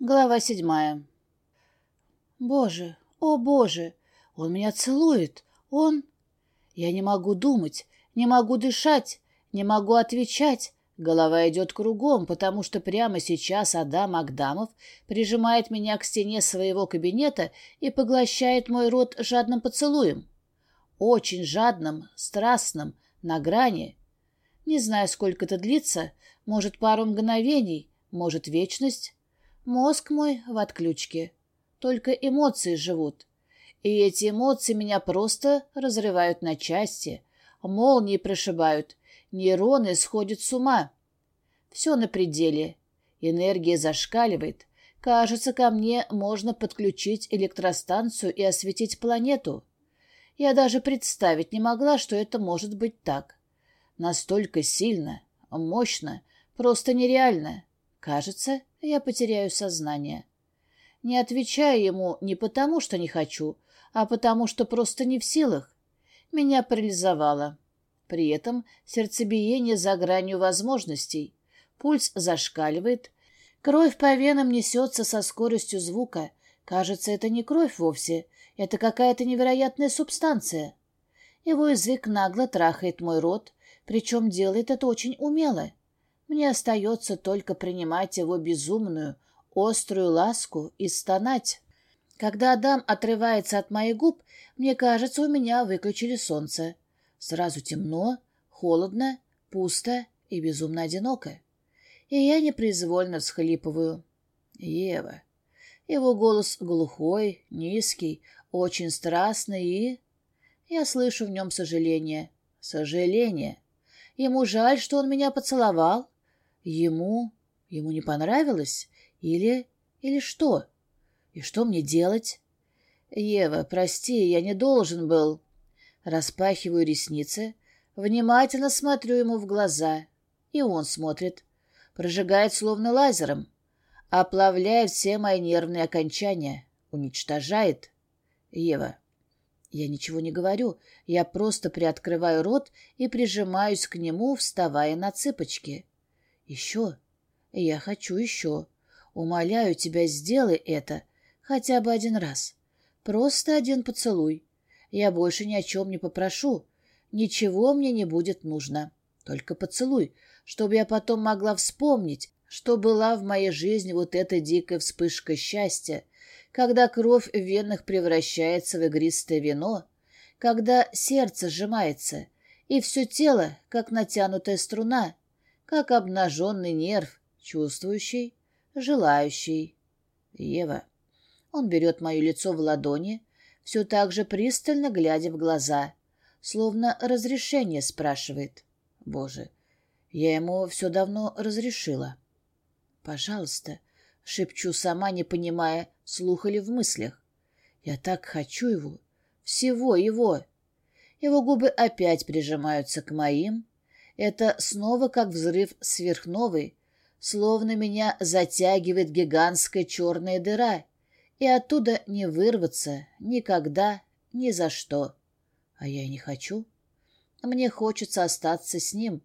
Глава седьмая. Боже, о боже, он меня целует, он... Я не могу думать, не могу дышать, не могу отвечать. Голова идет кругом, потому что прямо сейчас Адам Агдамов прижимает меня к стене своего кабинета и поглощает мой рот жадным поцелуем. Очень жадным, страстным, на грани. Не знаю, сколько это длится, может, пару мгновений, может, вечность. Мозг мой в отключке. Только эмоции живут. И эти эмоции меня просто разрывают на части. Молнии прошибают. Нейроны сходят с ума. Все на пределе. Энергия зашкаливает. Кажется, ко мне можно подключить электростанцию и осветить планету. Я даже представить не могла, что это может быть так. Настолько сильно, мощно, просто нереально. Кажется, я потеряю сознание. Не отвечаю ему не потому, что не хочу, а потому, что просто не в силах. Меня парализовало. При этом сердцебиение за гранью возможностей. Пульс зашкаливает. Кровь по венам несется со скоростью звука. Кажется, это не кровь вовсе. Это какая-то невероятная субстанция. Его язык нагло трахает мой рот, причем делает это очень умело. Мне остается только принимать его безумную, острую ласку и стонать. Когда Адам отрывается от моих губ, мне кажется, у меня выключили солнце. Сразу темно, холодно, пусто и безумно одиноко. И я непроизвольно всхлипываю. Ева. Его голос глухой, низкий, очень страстный и... Я слышу в нем сожаление. Сожаление. Ему жаль, что он меня поцеловал, Ему... ему не понравилось? Или... или что? И что мне делать? Ева, прости, я не должен был. Распахиваю ресницы, внимательно смотрю ему в глаза. И он смотрит. Прожигает словно лазером. Оплавляет все мои нервные окончания. Уничтожает. Ева. Я ничего не говорю. Я просто приоткрываю рот и прижимаюсь к нему, вставая на цыпочки. Еще? Я хочу еще. Умоляю тебя, сделай это. Хотя бы один раз. Просто один поцелуй. Я больше ни о чем не попрошу. Ничего мне не будет нужно. Только поцелуй, чтобы я потом могла вспомнить, что была в моей жизни вот эта дикая вспышка счастья, когда кровь в венах превращается в игристое вино, когда сердце сжимается, и все тело, как натянутая струна, как обнаженный нерв, чувствующий, желающий. Ева. Он берет мое лицо в ладони, все так же пристально глядя в глаза, словно разрешение спрашивает. Боже, я ему все давно разрешила. Пожалуйста, шепчу сама, не понимая, слуха ли в мыслях. Я так хочу его, всего его. Его губы опять прижимаются к моим, это снова как взрыв сверхновой, словно меня затягивает гигантская черная дыра, и оттуда не вырваться никогда, ни за что. А я не хочу. Мне хочется остаться с ним,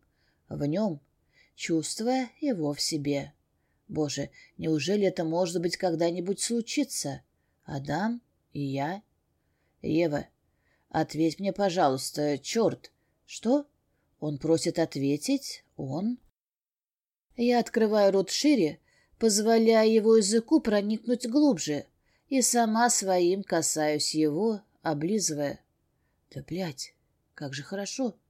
в нем, чувствуя его в себе. Боже, неужели это может быть когда-нибудь случится? Адам и я? Ева, ответь мне, пожалуйста, черт. Что? Он просит ответить, он... Я открываю рот шире, позволяя его языку проникнуть глубже, и сама своим касаюсь его, облизывая. Да, блядь, как же хорошо.